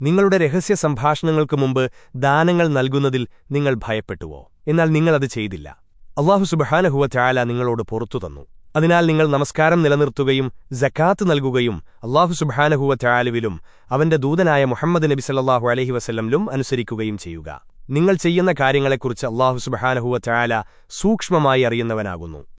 നിങ്ങളുടെ രഹസ്യ സംഭാഷണങ്ങൾക്ക് മുമ്പ് ദാനങ്ങൾ നൽകുന്നതിൽ നിങ്ങൾ ഭയപ്പെട്ടുവോ? എന്നാൽ നിങ്ങളത് ചെയ്തില്ല. അള്ളാഹു സുബഹാനഹുവ ചായാല നിങ്ങളോട് പുറത്തു തന്നു. അതിനാൽ നിങ്ങൾ നമസ്കാരം നിലനിർത്തുകയും ജക്കാത്ത് നൽകുകയും അള്ളാഹു സുബഹാനഹുവ ചായാലുവിലും അവന്റെ ദൂതനായ മുഹമ്മദ് നബി സല്ലാഹു അലഹി വസ്ല്ലംലും അനുസരിക്കുകയും ചെയ്യുക. നിങ്ങൾ ചെയ്യുന്ന കാര്യങ്ങളെക്കുറിച്ച് അള്ളാഹു സുബഹാനഹുവ ചായാല സൂക്ഷ്മമായി അറിയുന്നവനാകുന്നു.